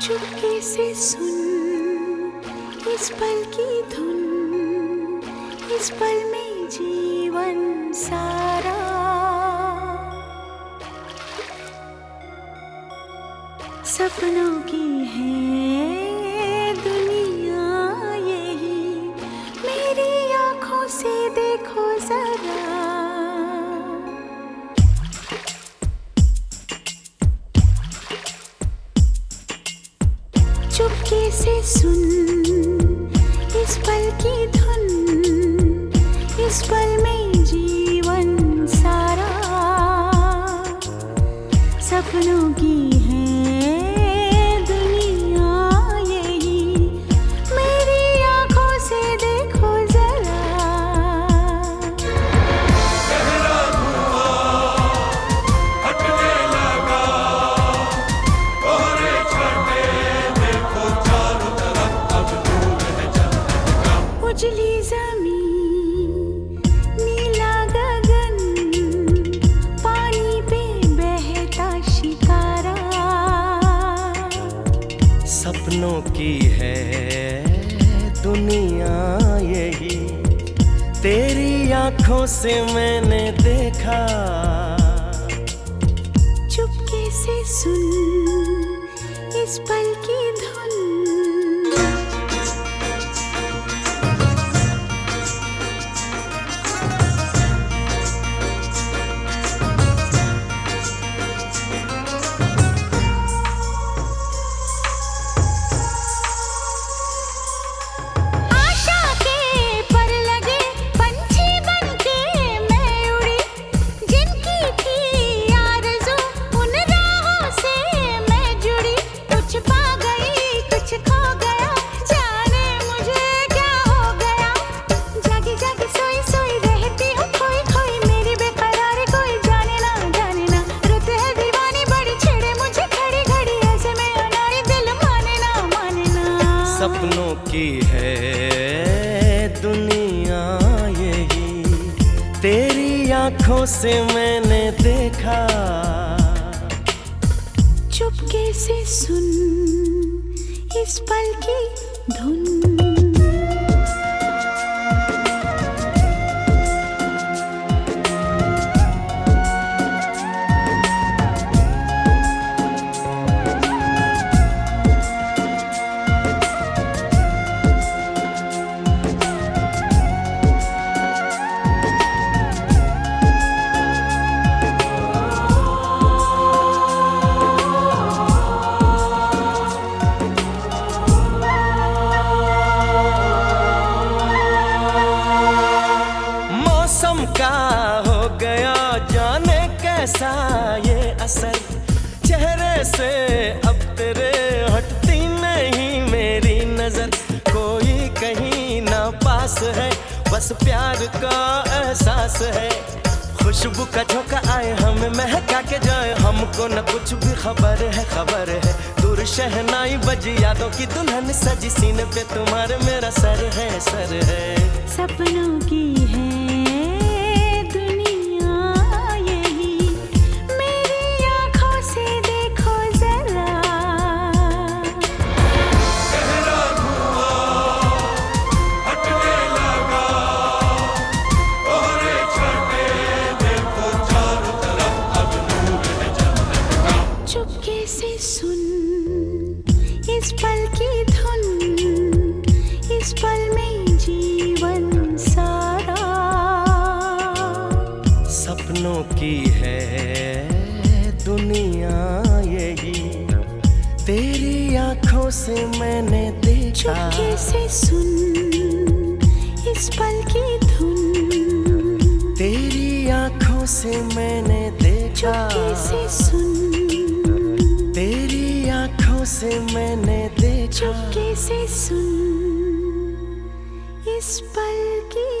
चुपके से सुन, इस पल की धुन, इस पल में जीवन सारा। सपनों की है चुपके से सुन। की है दुनिया यही। तेरी आँखों से मैंने देखा। चुपके से सुन इस पल की सपनों की है दुनिया यही। तेरी आँखों से मैंने देखा। चुपके से सुन इस पल की धुन। से अब तेरे हटती नहीं मेरी नज़र। कोई कहीं ना पास है, बस प्यार का एहसास है। खुशबू का झोंका आए हमें, महका के जाए हमको न कुछ भी खबर है खबर है। दूर शहनाई बजी यादों की दुल्हन सजी, सीने पे तुम्हारे मेरा सर है सर है। सपनों की है। इस पल की धुन इस पल में जीवन सारा। सपनों की है दुनिया यही तेरी आँखों से मैंने देखा। चुपके से सुन इस पल की धुन। तेरी आँखों से मैंने देखा। चुपके से सुन। इस पल की